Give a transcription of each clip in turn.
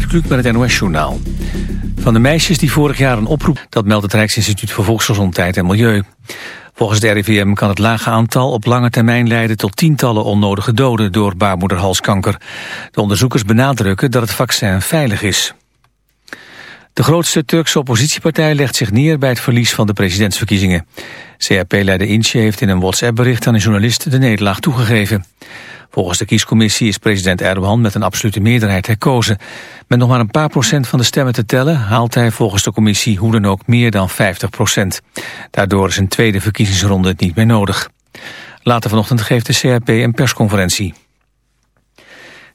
Gert met het NOS-journaal. Van de meisjes die vorig jaar een oproep... dat meldt het Rijksinstituut voor Volksgezondheid en Milieu. Volgens de RIVM kan het lage aantal op lange termijn leiden... tot tientallen onnodige doden door baarmoederhalskanker. De onderzoekers benadrukken dat het vaccin veilig is. De grootste Turkse oppositiepartij legt zich neer bij het verlies van de presidentsverkiezingen. CHP-leider Ince heeft in een WhatsApp-bericht aan een journalist de nederlaag toegegeven. Volgens de kiescommissie is president Erdogan met een absolute meerderheid herkozen. Met nog maar een paar procent van de stemmen te tellen... haalt hij volgens de commissie hoe dan ook meer dan 50 procent. Daardoor is een tweede verkiezingsronde niet meer nodig. Later vanochtend geeft de CHP een persconferentie.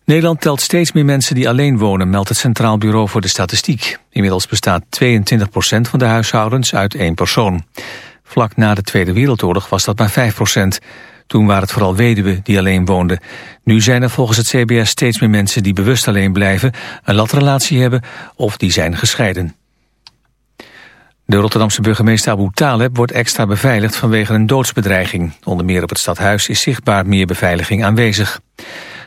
Nederland telt steeds meer mensen die alleen wonen, meldt het Centraal Bureau voor de Statistiek. Inmiddels bestaat 22 procent van de huishoudens uit één persoon. Vlak na de Tweede Wereldoorlog was dat maar 5 procent. Toen waren het vooral weduwen die alleen woonden. Nu zijn er volgens het CBS steeds meer mensen die bewust alleen blijven, een latrelatie hebben of die zijn gescheiden. De Rotterdamse burgemeester Abu Taleb wordt extra beveiligd vanwege een doodsbedreiging. Onder meer op het stadhuis is zichtbaar meer beveiliging aanwezig.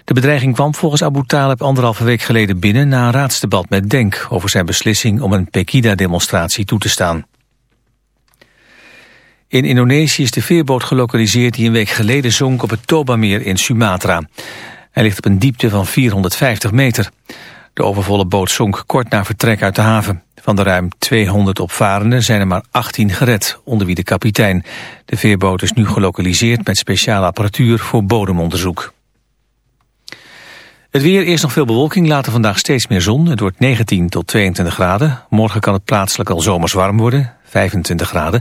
De bedreiging kwam volgens Abu Taleb anderhalve week geleden binnen na een raadsdebat met Denk over zijn beslissing om een Pekida-demonstratie toe te staan. In Indonesië is de veerboot gelokaliseerd die een week geleden zonk op het Tobameer in Sumatra. Hij ligt op een diepte van 450 meter. De overvolle boot zonk kort na vertrek uit de haven. Van de ruim 200 opvarenden zijn er maar 18 gered, onder wie de kapitein. De veerboot is nu gelokaliseerd met speciale apparatuur voor bodemonderzoek. Het weer, eerst nog veel bewolking, later vandaag steeds meer zon. Het wordt 19 tot 22 graden. Morgen kan het plaatselijk al zomers warm worden, 25 graden.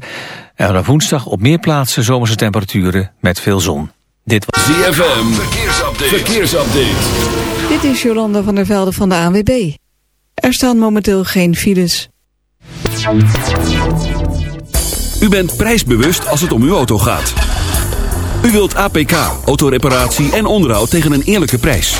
En op woensdag op meer plaatsen zomerse temperaturen met veel zon. Dit was ZFM, verkeersupdate. verkeersupdate. Dit is Jolanda van der Velde van de ANWB. Er staan momenteel geen files. U bent prijsbewust als het om uw auto gaat. U wilt APK, autoreparatie en onderhoud tegen een eerlijke prijs.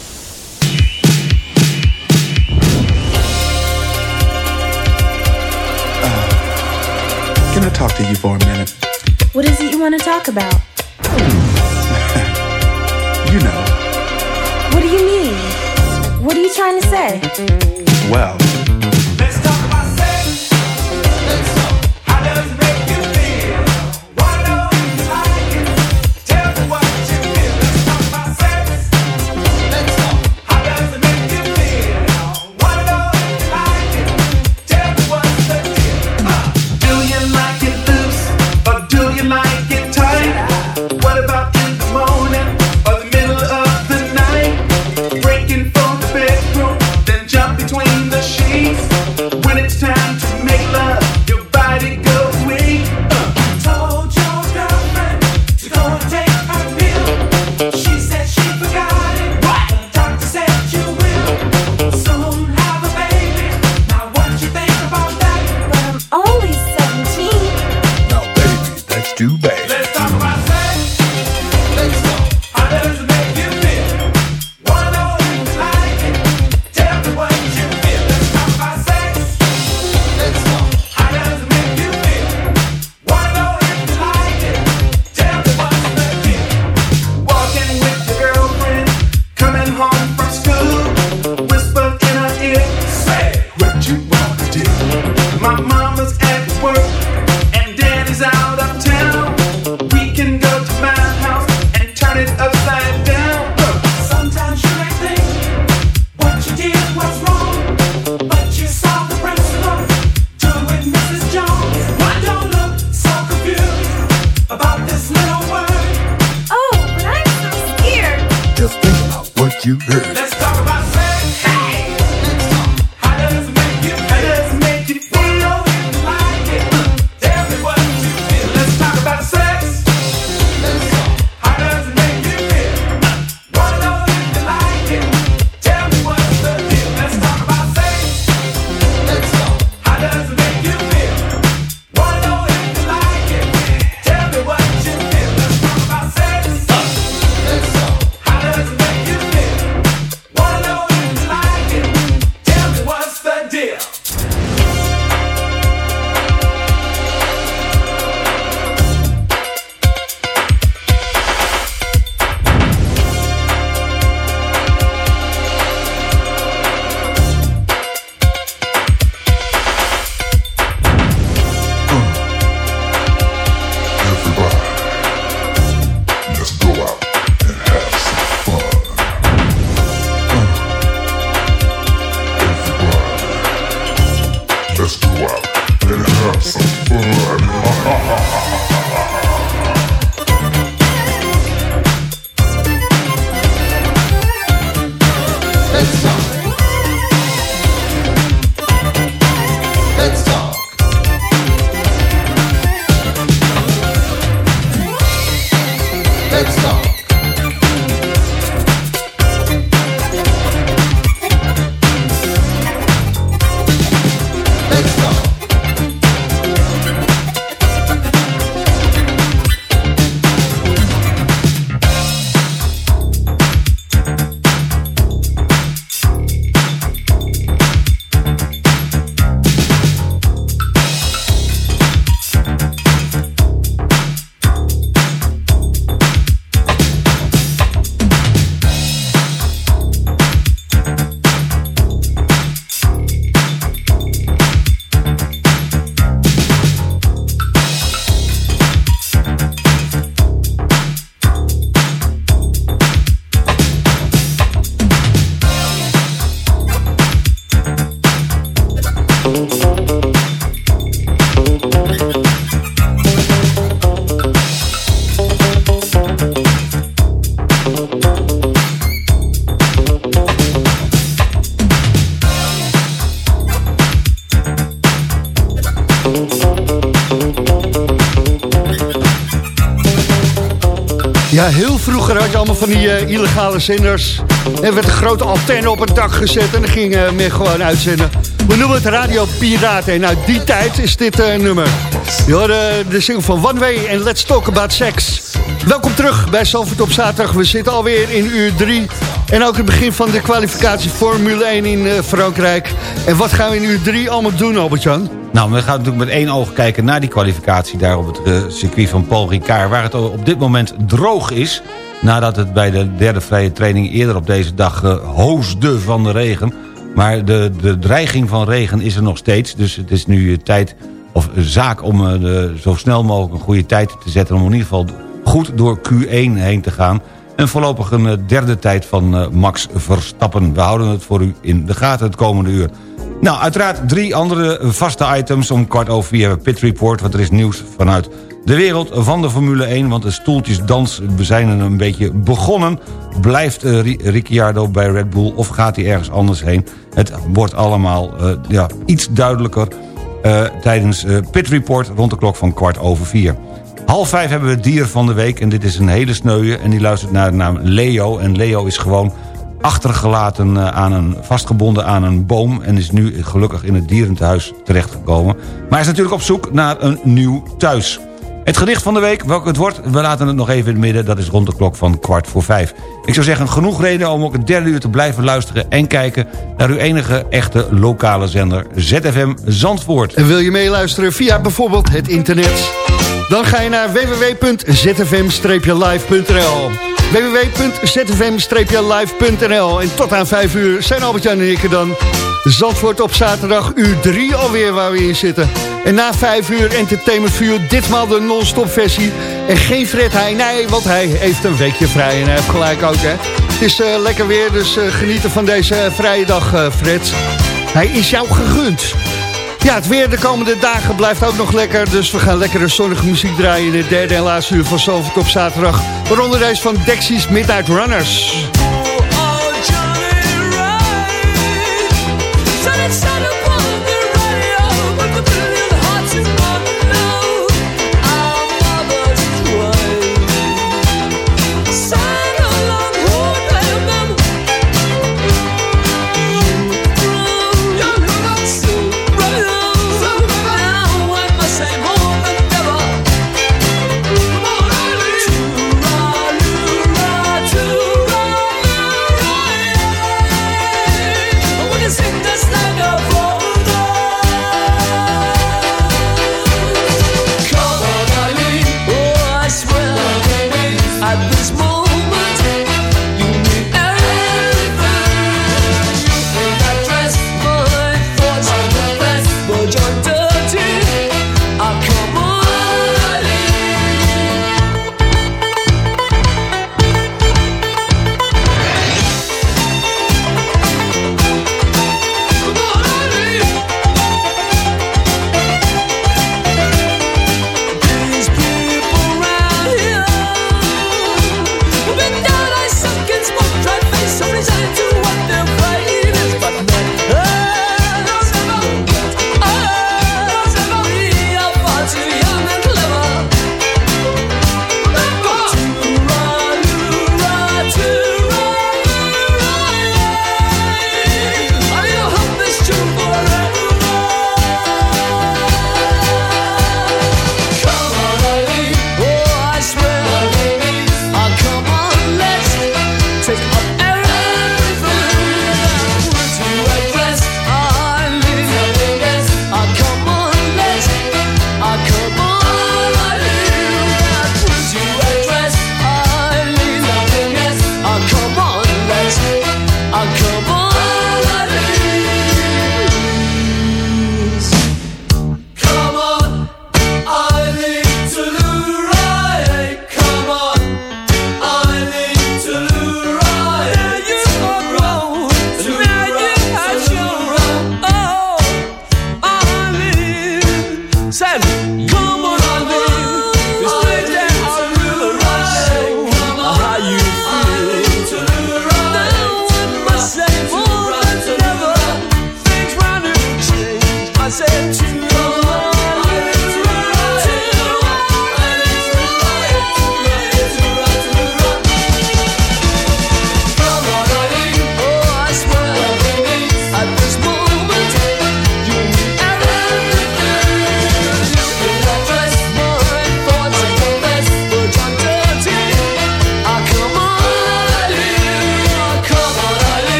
Can I talk to you for a minute? What is it you want to talk about? You know, What do you mean? What are you trying to say? well, vroeger had je allemaal van die eh, illegale zenders. Er werd een grote antenne op het dak gezet en dan ging uh, men gewoon uitzenden. We noemen het Radio Piraten en uit die tijd is dit uh, nummer. Je hoorde de single van One Way en Let's Talk About Sex. Welkom terug bij Zalvoort op zaterdag. We zitten alweer in uur 3 en ook het begin van de kwalificatie Formule 1 in uh, Frankrijk. En wat gaan we in uur 3 allemaal doen, Albert-Jan? Nou, we gaan natuurlijk met één oog kijken naar die kwalificatie... daar op het uh, circuit van Paul Ricard... waar het op dit moment droog is... nadat het bij de derde vrije training eerder op deze dag uh, hoosde van de regen. Maar de, de dreiging van regen is er nog steeds. Dus het is nu tijd, of zaak om de, zo snel mogelijk een goede tijd te zetten... om in ieder geval goed door Q1 heen te gaan... En voorlopig een derde tijd van Max Verstappen. We houden het voor u in de gaten het komende uur. Nou, uiteraard drie andere vaste items om kwart over vier Pit Report... want er is nieuws vanuit de wereld van de Formule 1... want de stoeltjesdans zijn een beetje begonnen. Blijft uh, Ricciardo bij Red Bull of gaat hij ergens anders heen? Het wordt allemaal uh, ja, iets duidelijker uh, tijdens Pit Report... rond de klok van kwart over vier. Half vijf hebben we het dier van de week en dit is een hele sneuwe... en die luistert naar de naam Leo en Leo is gewoon achtergelaten aan een, vastgebonden aan een boom... en is nu gelukkig in het dierentehuis terechtgekomen. Maar is natuurlijk op zoek naar een nieuw thuis. Het gedicht van de week, welke het wordt, we laten het nog even in het midden. Dat is rond de klok van kwart voor vijf. Ik zou zeggen, genoeg reden om ook het derde uur te blijven luisteren... en kijken naar uw enige echte lokale zender ZFM Zandvoort. En wil je meeluisteren via bijvoorbeeld het internet? Dan ga je naar www.zfm-live.nl www.zfm-live.nl En tot aan 5 uur zijn Albert-Jan en ik er dan. Zandvoort op zaterdag, uur 3 alweer waar we in zitten. En na 5 uur Entertainment View, ditmaal de non-stop versie. En geen Fred Heij, nee, want hij heeft een weekje vrij en hij heeft gelijk ook, hè. Het is uh, lekker weer, dus uh, genieten van deze uh, vrije dag, Fred. Hij is jou gegund. Ja, het weer de komende dagen blijft ook nog lekker. Dus we gaan lekkere zonnige muziek draaien in het derde en laatste uur van Zalvoort op zaterdag. Waaronder deze van Dexys Midnight Runners.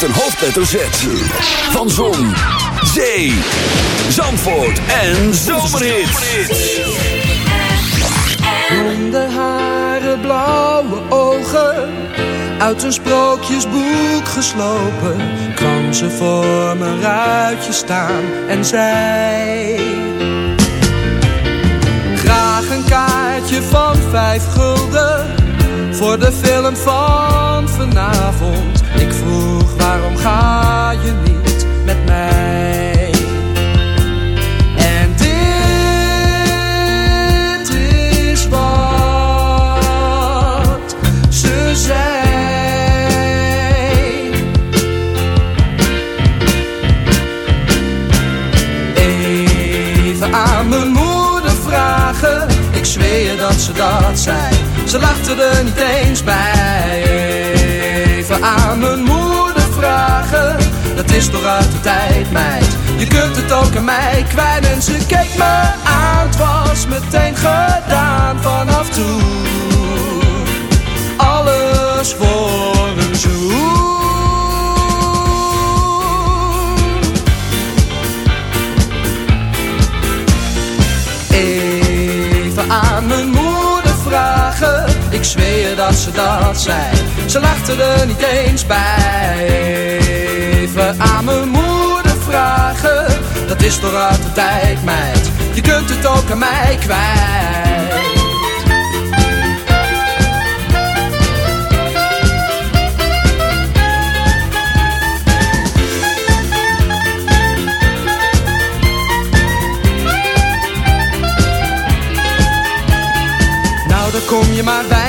Met een hoofdletter Z. Van Zon, Zee, Zandvoort en Zomerhits. Blonde haren, blauwe ogen, uit een sprookjesboek geslopen, kwam ze voor mijn ruitje staan en zei: Graag een kaartje van vijf gulden voor de film van vanavond. Waarom ga je niet met mij? En dit is wat ze zei. Even aan mijn moeder vragen, ik zweer dat ze dat zei. Ze lachte er niet eens bij. Even aan mijn moeder is toch uit de tijd, meid. Je kunt het ook aan mij kwijt en ze keek me aan. Het was meteen gedaan vanaf toen. Alles voor een zoen. Even aan mijn moeder vragen. Ik zweer dat ze dat zei. Ze lachte er niet eens bij. Is toch uit de tijd, meid. Je kunt het ook aan mij kwijt. Nou, daar kom je maar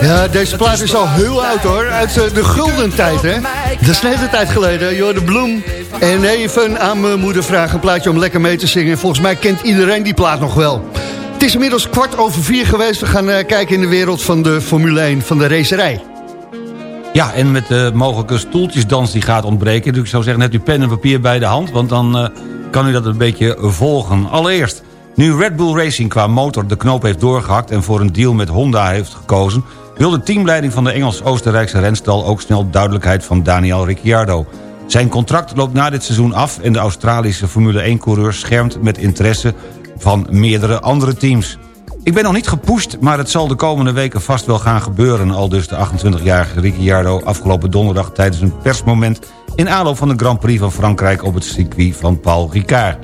Ja, deze plaat is al heel oud hoor. Uit eh, de gulden tijd, hè. Dat is net een tijd geleden. Joh, de Bloem. En even aan mijn moeder vragen een plaatje om lekker mee te zingen. Volgens mij kent iedereen die plaat nog wel. Het is inmiddels kwart over vier geweest. We gaan eh, kijken in de wereld van de Formule 1, van de racerij. Ja, en met de mogelijke stoeltjesdans die gaat ontbreken. Dus ik zou zeggen, net uw pen en papier bij de hand... want dan eh, kan u dat een beetje volgen. Allereerst, nu Red Bull Racing qua motor de knoop heeft doorgehakt... en voor een deal met Honda heeft gekozen... wil de teamleiding van de Engels-Oostenrijkse renstal... ook snel duidelijkheid van Daniel Ricciardo. Zijn contract loopt na dit seizoen af... en de Australische Formule 1-coureur schermt met interesse van meerdere andere teams. Ik ben nog niet gepusht, maar het zal de komende weken vast wel gaan gebeuren... al dus de 28-jarige Ricciardo afgelopen donderdag... tijdens een persmoment in aanloop van de Grand Prix van Frankrijk... op het circuit van Paul Ricard.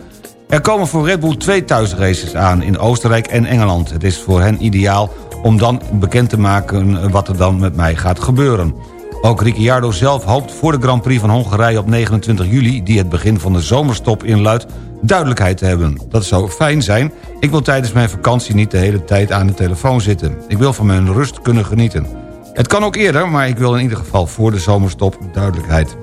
Er komen voor Red Bull twee thuisraces aan in Oostenrijk en Engeland. Het is voor hen ideaal om dan bekend te maken wat er dan met mij gaat gebeuren. Ook Ricciardo zelf hoopt voor de Grand Prix van Hongarije op 29 juli... die het begin van de zomerstop inluidt, duidelijkheid te hebben. Dat zou fijn zijn. Ik wil tijdens mijn vakantie niet de hele tijd aan de telefoon zitten. Ik wil van mijn rust kunnen genieten. Het kan ook eerder, maar ik wil in ieder geval voor de zomerstop duidelijkheid.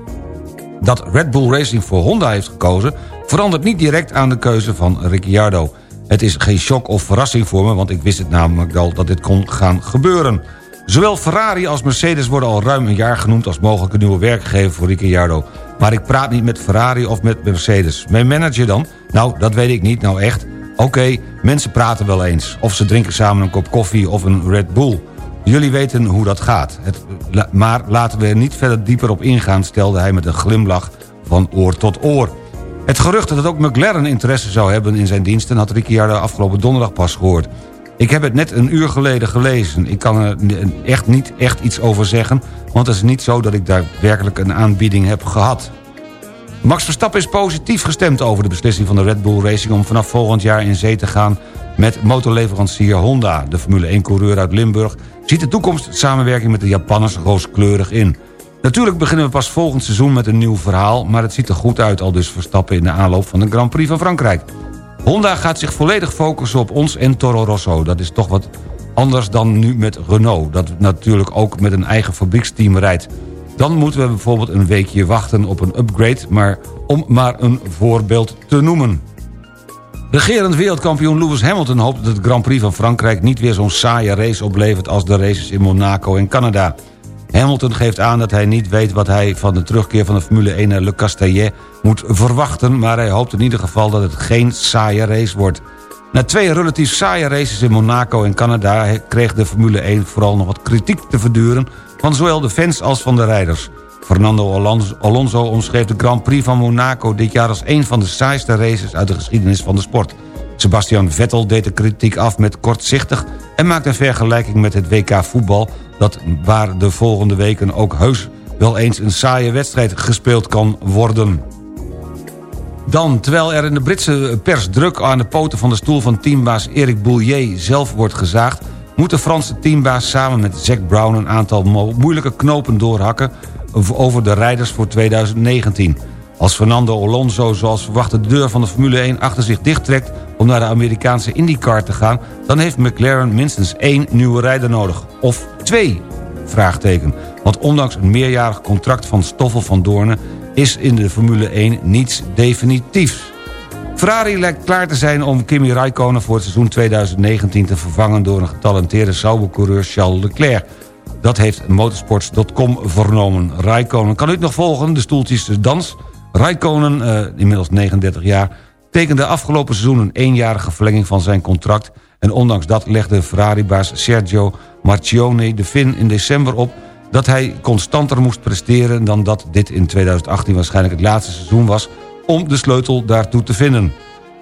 Dat Red Bull Racing voor Honda heeft gekozen... verandert niet direct aan de keuze van Ricciardo. Het is geen shock of verrassing voor me... want ik wist het namelijk al dat dit kon gaan gebeuren. Zowel Ferrari als Mercedes worden al ruim een jaar genoemd... als mogelijke nieuwe werkgever voor Ricciardo. Maar ik praat niet met Ferrari of met Mercedes. Mijn manager dan? Nou, dat weet ik niet, nou echt. Oké, mensen praten wel eens. Of ze drinken samen een kop koffie of een Red Bull. Jullie weten hoe dat gaat. Het, maar laten we er niet verder dieper op ingaan... stelde hij met een glimlach van oor tot oor. Het gerucht dat ook McLaren interesse zou hebben in zijn diensten... had Ricciardo afgelopen donderdag pas gehoord. Ik heb het net een uur geleden gelezen. Ik kan er echt niet echt iets over zeggen... want het is niet zo dat ik daar werkelijk een aanbieding heb gehad. Max Verstappen is positief gestemd over de beslissing van de Red Bull Racing... om vanaf volgend jaar in zee te gaan met motorleverancier Honda. De Formule 1-coureur uit Limburg ziet de toekomst samenwerking met de Japanners rooskleurig in. Natuurlijk beginnen we pas volgend seizoen met een nieuw verhaal... maar het ziet er goed uit al dus Verstappen in de aanloop van de Grand Prix van Frankrijk. Honda gaat zich volledig focussen op ons en Toro Rosso. Dat is toch wat anders dan nu met Renault... dat natuurlijk ook met een eigen fabrieksteam rijdt. Dan moeten we bijvoorbeeld een weekje wachten op een upgrade... maar om maar een voorbeeld te noemen. Regerend wereldkampioen Lewis Hamilton hoopt dat het Grand Prix van Frankrijk... niet weer zo'n saaie race oplevert als de races in Monaco en Canada. Hamilton geeft aan dat hij niet weet wat hij van de terugkeer van de Formule 1 naar Le Castellet moet verwachten... maar hij hoopt in ieder geval dat het geen saaie race wordt. Na twee relatief saaie races in Monaco en Canada... kreeg de Formule 1 vooral nog wat kritiek te verduren... van zowel de fans als van de rijders. Fernando Alonso, omschreef de Grand Prix van Monaco dit jaar... als een van de saaiste races uit de geschiedenis van de sport. Sebastian Vettel deed de kritiek af met kortzichtig... en maakte een vergelijking met het WK voetbal... dat waar de volgende weken ook heus wel eens een saaie wedstrijd gespeeld kan worden. Dan, terwijl er in de Britse pers druk aan de poten van de stoel van teambaas Eric Boulier zelf wordt gezaagd... moet de Franse teambaas samen met Zack Brown een aantal mo- moeilijke knopen doorhakken over de rijders voor 2019. Als Fernando Alonso zoals verwacht de deur van de Formule 1 achter zich dichttrekt... om naar de Amerikaanse IndyCar te gaan... dan heeft McLaren minstens één nieuwe rijder nodig. Of twee? Vraagteken. Want ondanks een meerjarig contract van Stoffel van Doornen... is in de Formule 1 niets definitiefs. Ferrari lijkt klaar te zijn om Kimi Raikkonen voor het seizoen 2019 te vervangen... door een getalenteerde Sauber-coureur Charles Leclerc. Dat heeft motorsports.com vernomen. Raikkonen, kan u het nog volgen? De stoeltjes dans. Raikkonen, eh, inmiddels 39 jaar, tekende afgelopen seizoen... een eenjarige verlenging van zijn contract... en ondanks dat legde Ferrari-baas Sergio Marchione de Fin in december op... dat hij constanter moest presteren dan dat dit in 2018 waarschijnlijk het laatste seizoen was... om de sleutel daartoe te vinden.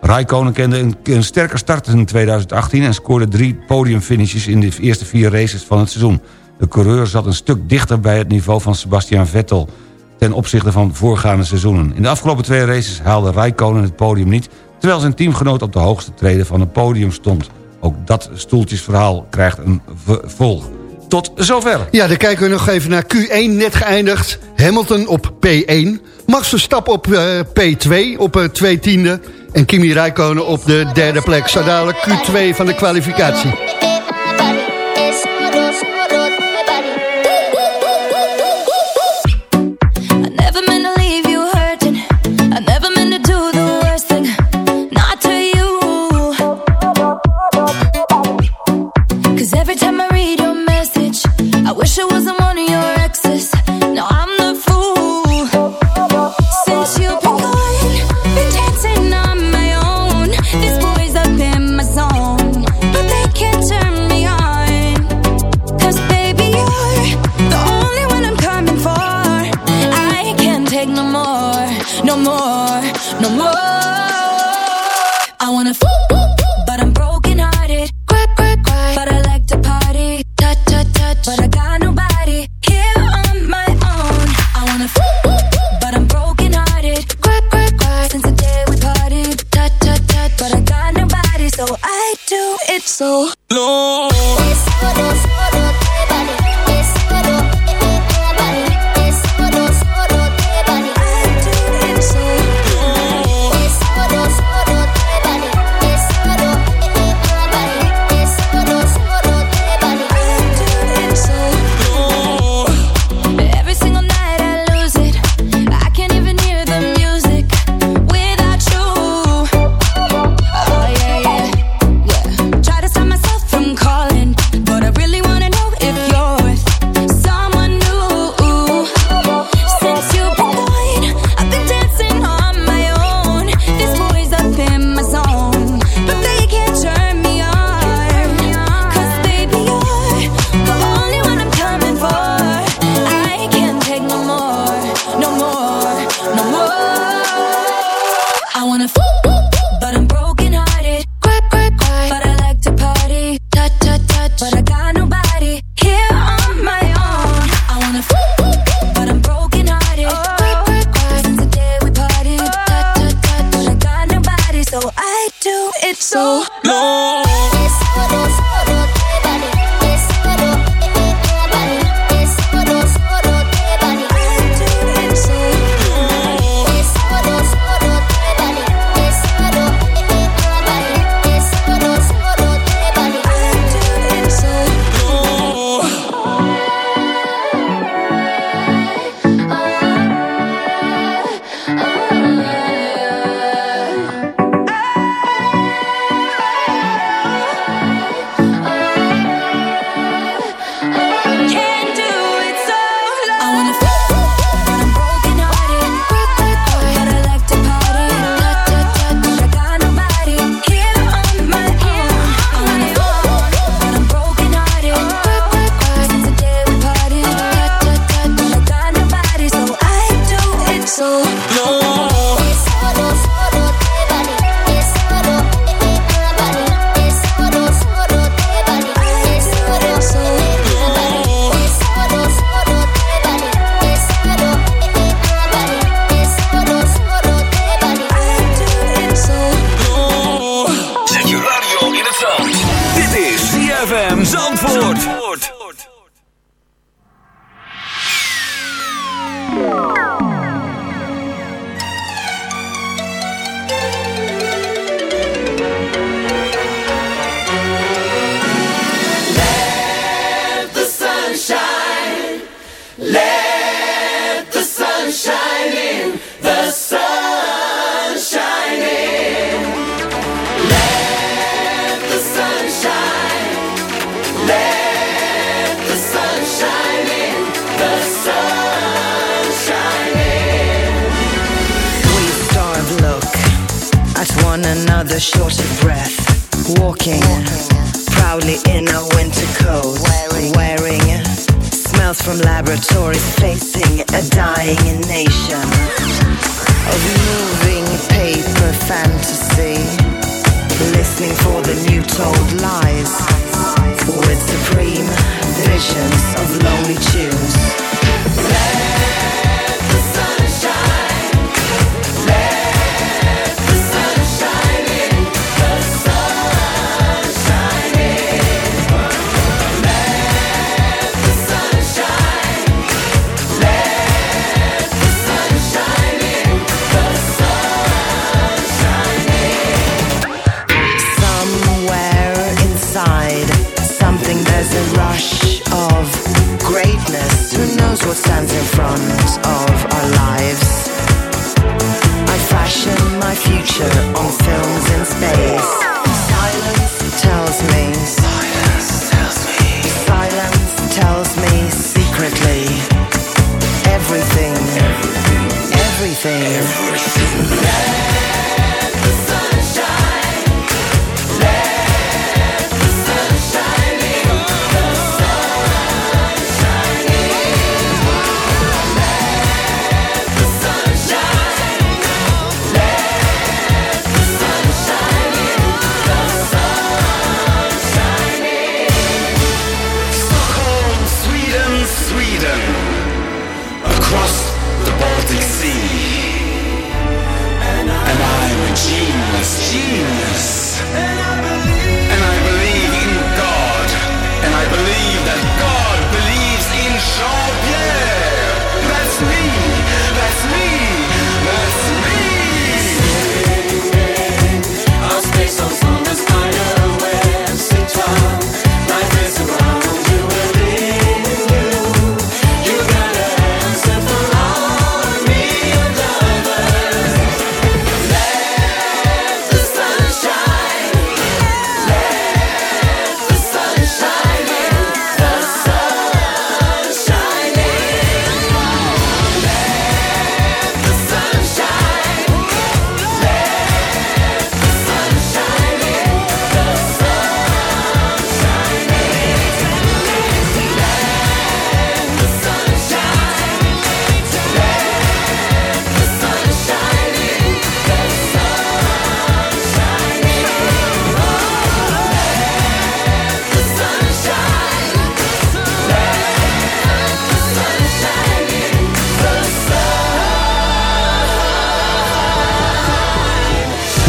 Raikkonen kende een, een sterke start in 2018... en scoorde drie podiumfinishes in de eerste vier races van het seizoen. De coureur zat een stuk dichter bij het niveau van Sebastian Vettel... ten opzichte van voorgaande seizoenen. In de afgelopen twee races haalde Raikkonen het podium niet... terwijl zijn teamgenoot op de hoogste treden van het podium stond. Ook dat stoeltjesverhaal krijgt een vervolg. Tot zover. Ja, dan kijken we nog even naar Q1, net geëindigd. Hamilton op P1. Max Verstappen op eh, P2, op eh, twee tiende. En Kimi Räikkönen op de derde plek. Zo dadelijk Q2 van de kwalificatie.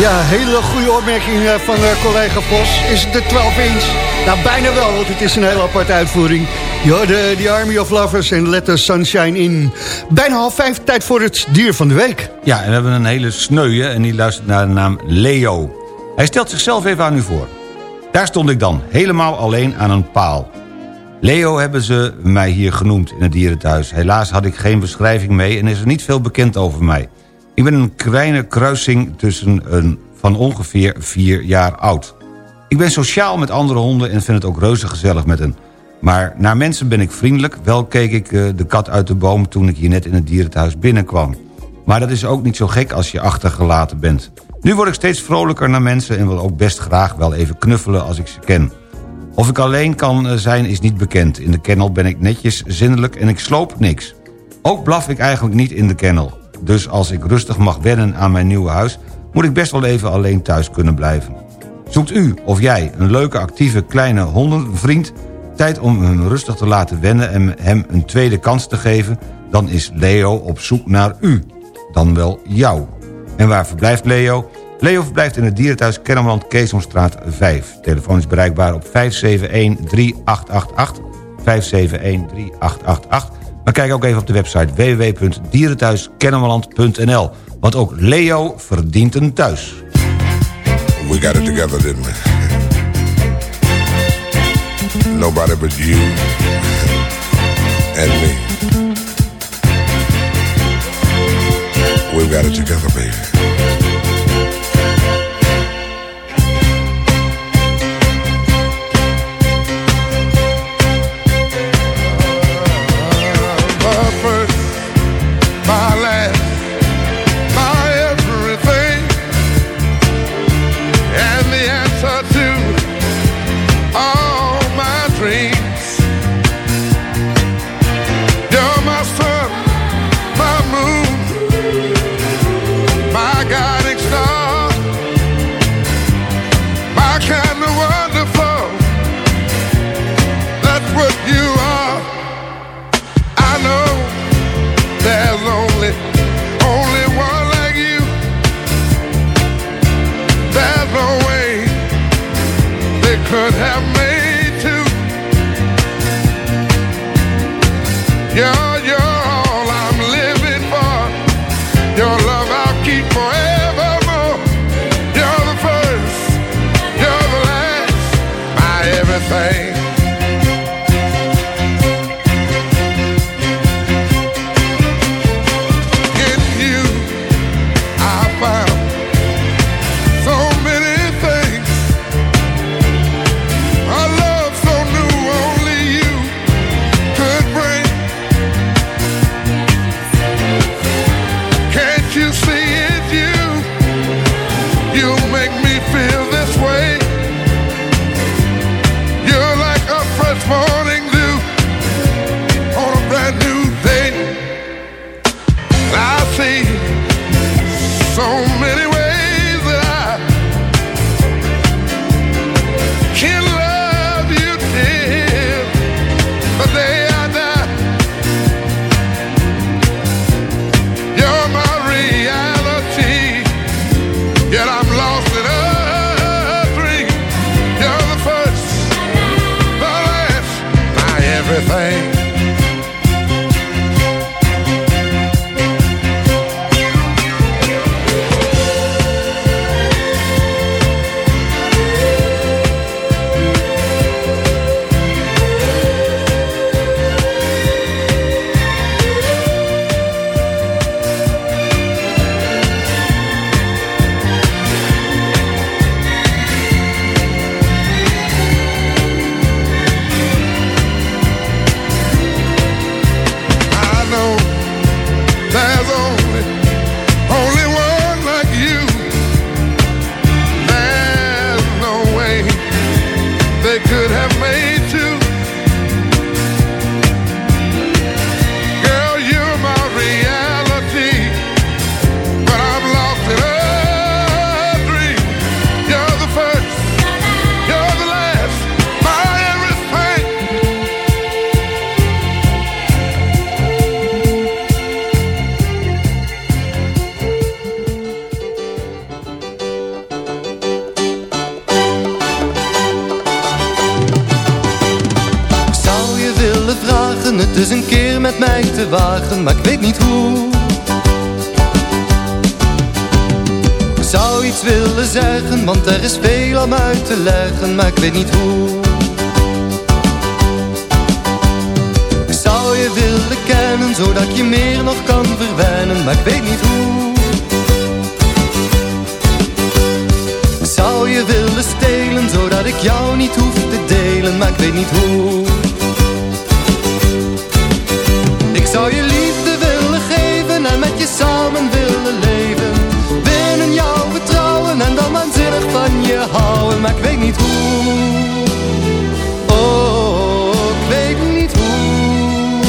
Ja, hele goede opmerking eh, van eh, collega Vos. Is het de 12 inch? Nou, bijna wel, want het is een hele aparte uitvoering. Je hoorde The Army of Lovers en Let the Sunshine in. Bijna half vijf, tijd voor het dier van de week. Ja, en we hebben een hele sneuwe en die luistert naar de naam Leo. Hij stelt zichzelf even aan u voor. Daar stond ik dan, helemaal alleen aan een paal. Leo hebben ze mij hier genoemd in het dierenthuis. Helaas had ik geen beschrijving mee en is er niet veel bekend over mij. Ik ben een kleine kruising tussen een van ongeveer vier jaar oud. Ik ben sociaal met andere honden en vind het ook reuze gezellig met hen. Maar naar mensen ben ik vriendelijk. Wel keek ik eh, de kat uit de boom toen ik hier net in het dierenthuis binnenkwam. Maar dat is ook niet zo gek als je achtergelaten bent. Nu word ik steeds vrolijker naar mensen en wil ook best graag wel even knuffelen als ik ze ken. Of ik alleen kan eh, zijn is niet bekend. In de kennel ben ik netjes, zindelijk en ik sloop niks. Ook blaf ik eigenlijk niet in de kennel. Dus als ik rustig mag wennen aan mijn nieuwe huis... moet ik best wel even alleen thuis kunnen blijven. Zoekt u of jij een leuke, actieve, kleine hondenvriend... tijd om hem rustig te laten wennen en hem een tweede kans te geven... dan is Leo op zoek naar u. Dan wel jou. En waar verblijft Leo? Leo verblijft in het dierenthuis Kennemerland Keesomstraat 5. Telefoon is bereikbaar op 571-3888. 571-3888. Maar kijk ook even op de website www.dierenthuiskennemerland.nl. Want ook Leo verdient een thuis. We got it together, didn't we? Nobody but you and me. We've got it together, baby. Ik zou iets willen zeggen, want er is veel om uit te leggen, maar ik weet niet hoe. Ik zou je willen kennen, zodat ik je meer nog kan verwennen, maar ik weet niet hoe. Ik zou je willen stelen, zodat ik jou niet hoef te delen, maar ik weet niet hoe. Ik zou je liefde maar ik weet niet hoe. Oh, ik weet niet hoe.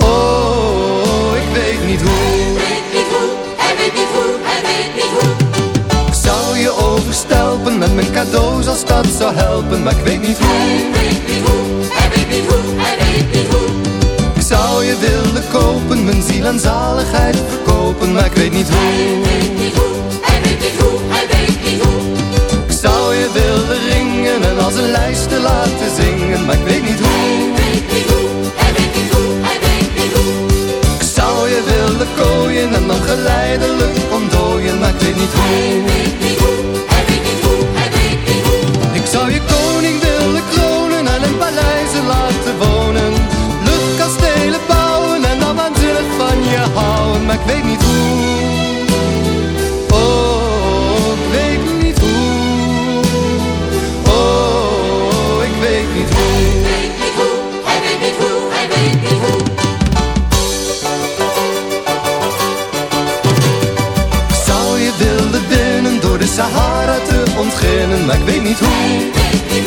Oh, ik weet niet hoe. Ik zou je overstelpen met mijn cadeaus als dat zou helpen, maar ik weet niet hoe. Ik zou je willen kopen, mijn ziel en zaligheid verkopen, maar ik weet niet hoe. Ik je willen ringen en als een lijst te laten zingen, maar ik weet niet hoe. Ik zou je willen kooien en dan geleidelijk ontdooien, maar ik weet niet hoe. Ik zou je koning willen kronen en in paleizen laten wonen. Luchtkastelen bouwen en dan waanzinnig van je houden, maar ik weet niet hoe. Ontginnen, maar ik weet niet hoe.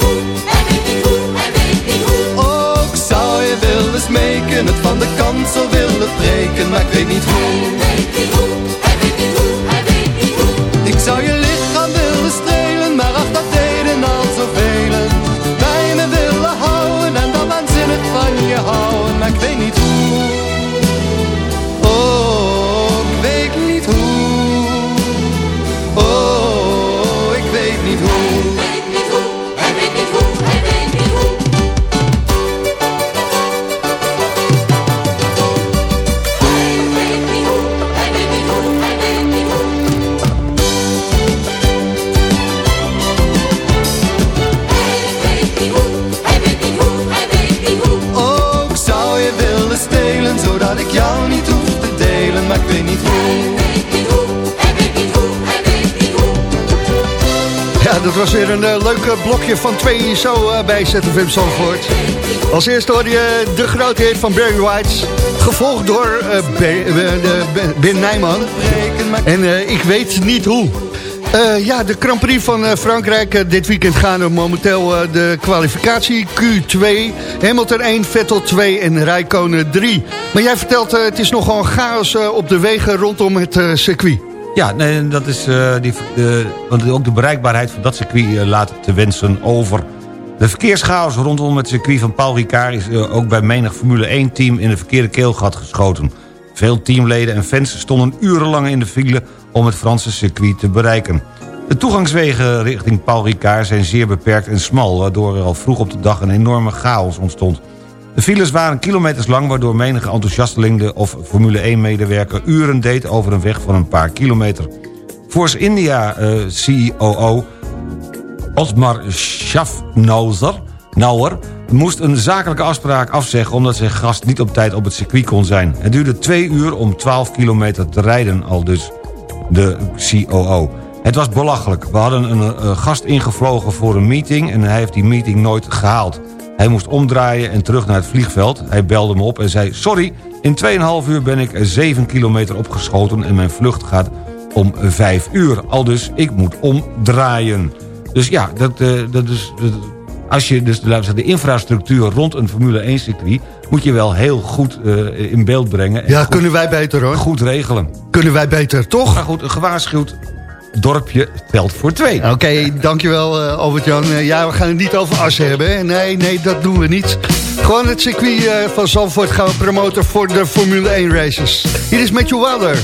Blokje van twee zo eh, bij ZFM Zandvoort. Als eerste hoorde je de grote hit van Barry White. Gevolgd door eh, eh, Ben Nijman. En ik weet niet hoe. Ja, de Grand Prix van Frankrijk. dit weekend gaan er momenteel de kwalificatie Q2. Hamilton 1, Vettel 2 en Rijkonen 3. Maar jij vertelt, het is nogal chaos op de wegen rondom het circuit. Ja, nee, dat is, eh, die, want ook de bereikbaarheid van dat circuit eh, laat te wensen over. De verkeerschaos rondom het circuit van Paul Ricard... is eh, ook bij menig Formule 1-team in de verkeerde keelgat geschoten. Veel teamleden en fans stonden urenlang in de file... om het Franse circuit te bereiken. De toegangswegen richting Paul Ricard zijn zeer beperkt en smal... waardoor er al vroeg op de dag een enorme chaos ontstond. De files waren kilometers lang... waardoor menige enthousiasteling of Formule 1-medewerker uren deed... over een weg van een paar kilometer. Force India eh, CEO Osmar Schaffnauzer Nauer moest een zakelijke afspraak afzeggen... omdat zijn gast niet op tijd op het circuit kon zijn. Het duurde twee uur om 12 kilometer te rijden, al dus de COO. Het was belachelijk. We hadden een eh, gast ingevlogen voor een meeting... en hij heeft die meeting nooit gehaald. Hij moest omdraaien en terug naar het vliegveld. Hij belde me op en zei... Sorry, in 2,5 uur ben ik 7 kilometer opgeschoten... en mijn vlucht gaat om 5 uur. Al dus, ik moet omdraaien. Dus ja, dat, eh, dat is... dat- als je dus laten we zeggen, de infrastructuur rond een Formule 1 circuit... moet je wel heel goed eh, in beeld brengen. en Ja, goed- kunnen wij beter hoor. Goed regelen. Kunnen wij beter, toch? Maar goed, een gewaarschuwd dorpje telt voor twee. Oké, dankjewel uh, Albert-Jan. Eh, ja, we gaan het niet over Assen hebben. Nee, nee, dat doen we niet. Gewoon het circuit eh, van Zandvoort gaan we promoten voor de Formule 1 races. Hier is Matthew Wilder.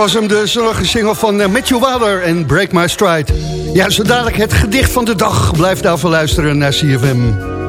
was hem, de zonnige single van eh, Matthew Wader en Break My Stride. Ja, zo dadelijk het gedicht van de dag. Blijf daarvoor luisteren naar CFM.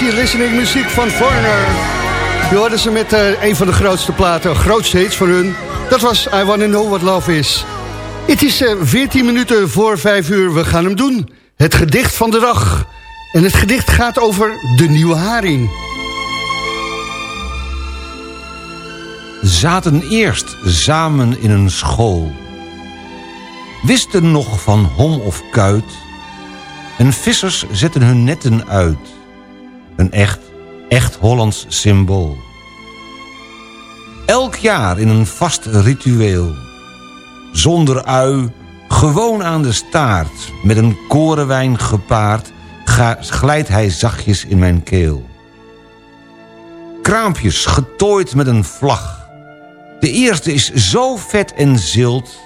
Easy listening muziek van Foreigner. Je hoorde ze met eh, een van de grootste platen, grootste hits voor hun. Dat was I Wanna Know What Love Is. Het is eh 14 minuten voor 5 uur, we gaan hem doen. Het gedicht van de dag. En het gedicht gaat over de nieuwe haring. Zaten eerst samen in een school. Wisten nog van hom of kuit. En vissers zetten hun netten uit. Een echt, echt Hollands symbool. Elk jaar in een vast ritueel. Zonder ui, gewoon aan de staart. Met een korenwijn gepaard. Glijdt hij zachtjes in mijn keel. Kraampjes getooid met een vlag. De eerste is zo vet en zilt.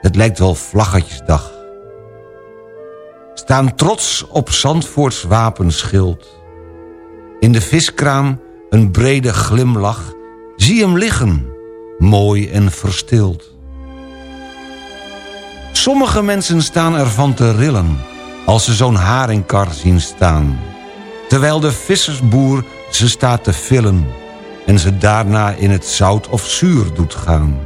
Het lijkt wel vlaggetjesdag. Staan trots op Zandvoorts wapenschild. In de viskraam een brede glimlach. Zie hem liggen, mooi en verstild. Sommige mensen staan ervan te rillen... als ze zo'n haringkar zien staan. Terwijl de vissersboer ze staat te villen... en ze daarna in het zout of zuur doet gaan.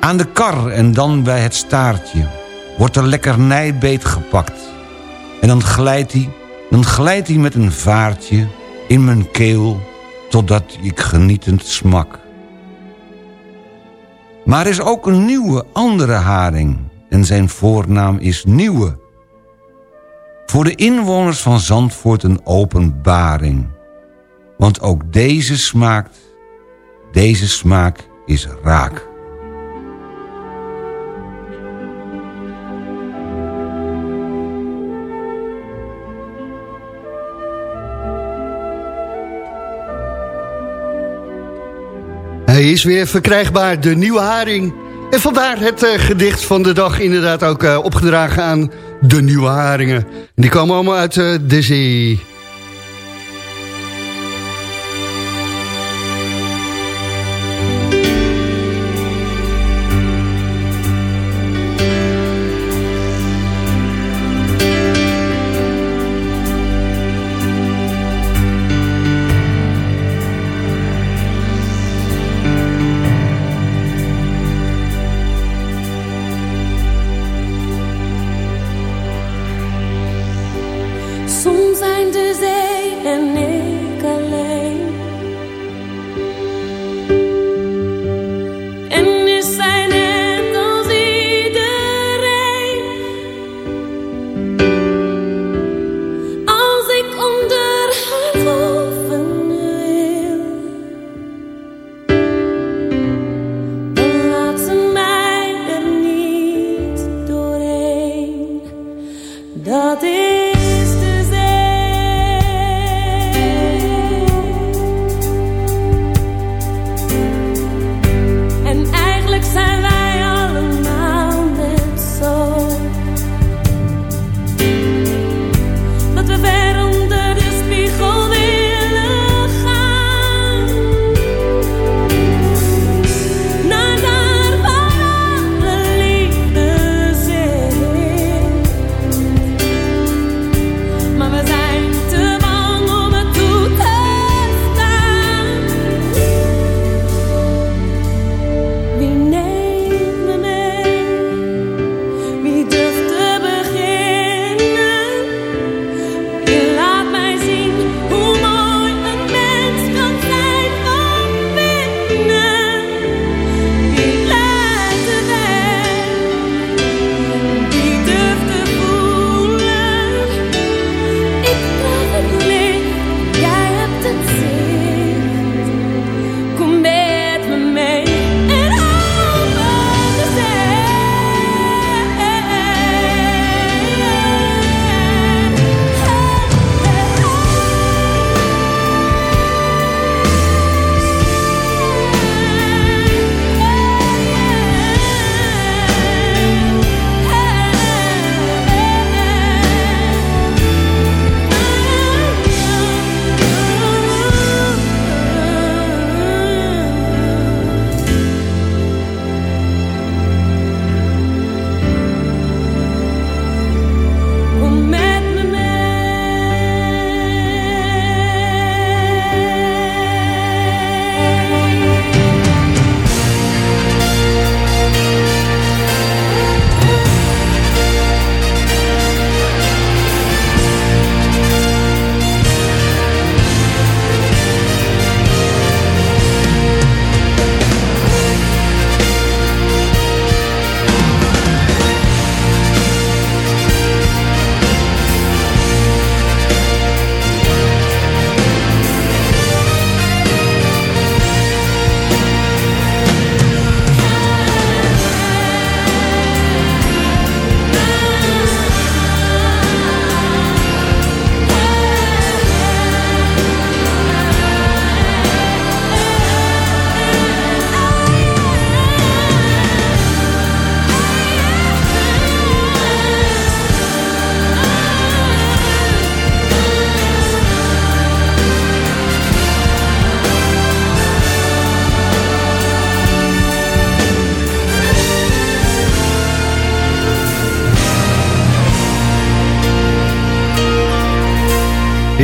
Aan de kar en dan bij het staartje... wordt er lekkernijbeet gepakt. En dan glijdt hij, dan glijdt hij met een vaartje... in mijn keel, totdat ik genietend smak. Maar er is ook een nieuwe, andere haring... en zijn voornaam is Nieuwe. Voor de inwoners van Zandvoort een openbaring. Want ook deze smaakt, deze smaak is raak. Hij is weer verkrijgbaar, de nieuwe haring. En vandaar het eh, gedicht van de dag inderdaad ook eh, opgedragen aan de nieuwe haringen. Die komen allemaal uit eh, de zee.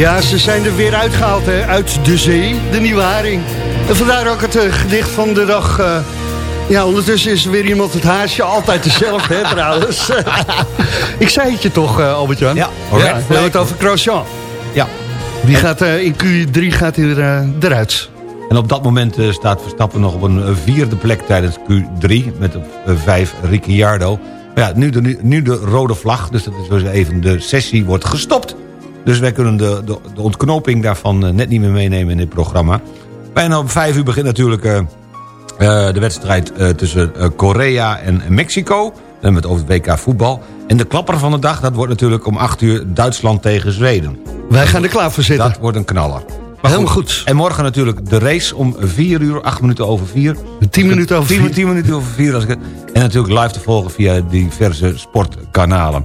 Ja, ze zijn er weer uitgehaald hè, uit de zee, de nieuwe haring. En vandaar ook het eh, gedicht van de dag. eh, ja, ondertussen is er weer iemand het haasje. Altijd dezelfde, hè, trouwens. Ik zei het je toch, eh, Albert-Jan? Ja, we hebben het over Croissant. Ja. Die gaat in Q3 gaat hij er, eruit. En op dat moment staat Verstappen nog op een vierde plek tijdens Q3... met op vijf Ricciardo. Maar ja, nu de, nu- nu de rode vlag, dus dat is dus even de sessie wordt gestopt. Dus wij kunnen de, de, de ontknoping daarvan eh, net niet meer meenemen in dit programma. Bijna om vijf uur begint natuurlijk eh, eh, de wedstrijd tussen Korea en Mexico. En met over het WK voetbal. En de klapper van de dag, dat wordt natuurlijk om acht uur Duitsland tegen Zweden. Wij gaan er klaar voor zitten. Dat wordt een knaller. Helemaal goed. En morgen natuurlijk de race om 4 uur, 8 minuten over 4. 10 minuten over 10, 10 minuten over 4. Als ik, het- en natuurlijk live te volgen via diverse sportkanalen.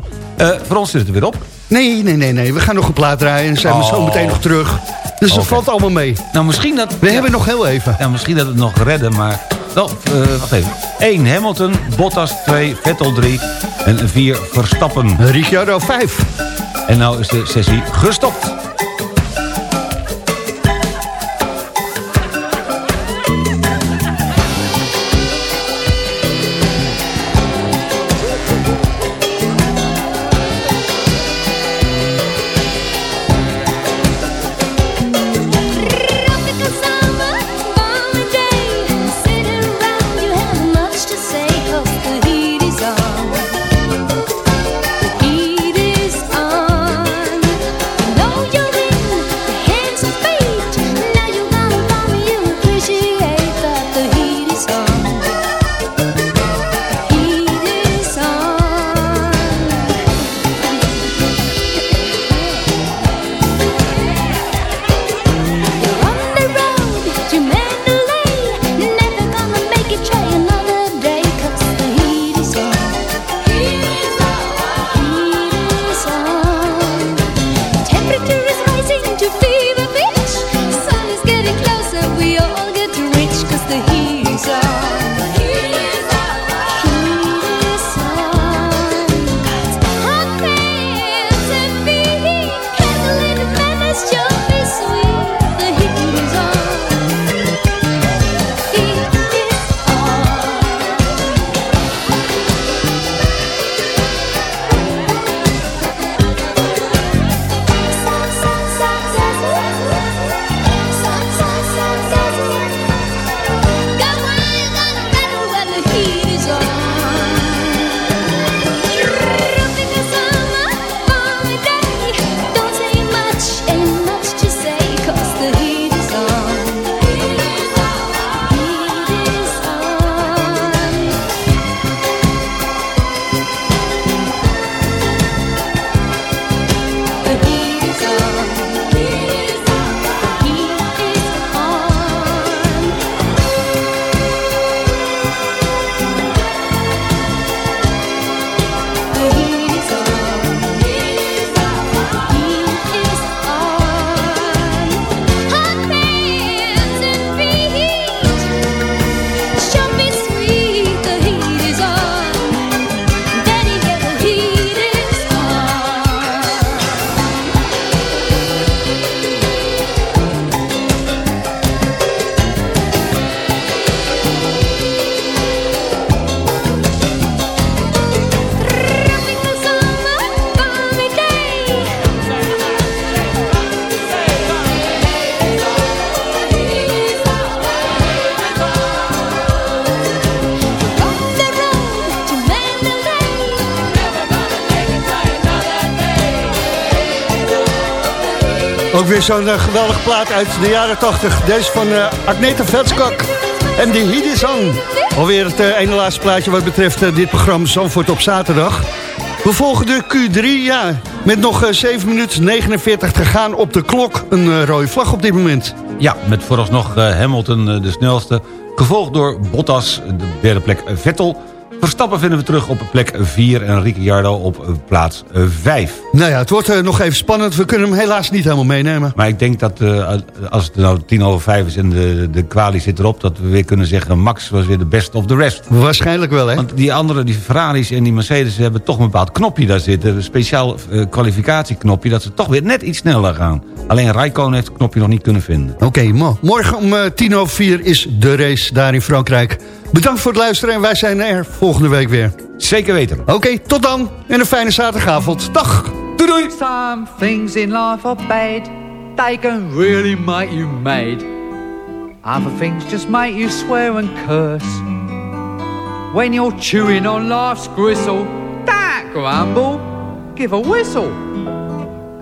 Voor ons zit het er weer op. Nee, nee, nee, nee. We gaan nog een plaat draaien en zijn we Oh. zo meteen nog terug. Dus dat Oké. valt allemaal mee. Nou, misschien dat... We hebben nog heel even. Ja, misschien dat we het nog redden, maar... Oh, wacht even. 1 Hamilton, Bottas 2, Vettel 3 en 4 Verstappen. Ricciardo 5. En nou is de sessie gestopt. Ook weer zo'n eh, geweldige plaat uit de jaren 80. Deze van eh Agneta Veldskak en de on. Alweer het eh, ene laatste plaatje wat betreft dit programma Zandvoort op zaterdag. We volgen de Q3, ja. Met nog eh, 7 minuten 49 te gaan op de klok. Een rode vlag op dit moment. Ja, met vooralsnog Hamilton de snelste. Gevolgd door Bottas, de derde plek Vettel. Verstappen vinden we terug op plek 4 en Ricciardo op eh, plaats 5. Nou ja, het wordt eh, nog even spannend. We kunnen hem helaas niet helemaal meenemen. Maar ik denk dat eh, als het nou tien over vijf is en de, de kwalie zit erop... dat we weer kunnen zeggen Max was weer de best of the rest. Waarschijnlijk wel, hè? Want die andere, die Ferraris en die Mercedes... hebben toch een bepaald knopje daar zitten. Een speciaal eh, kwalificatieknopje... dat ze toch weer net iets sneller gaan. Alleen Raikkonen heeft het knopje nog niet kunnen vinden. Oké, mo- morgen om eh, tien over vier is de race daar in Frankrijk. Bedankt voor het luisteren en wij zijn er volgende week weer. Zeker weten. Oké, tot dan en een fijne zaterdagavond. Dag! Doei doei! Some things in life are bad. They can really make you mad. Other things just make you swear and curse. When you're chewing on life's gristle, don't grumble, give a whistle.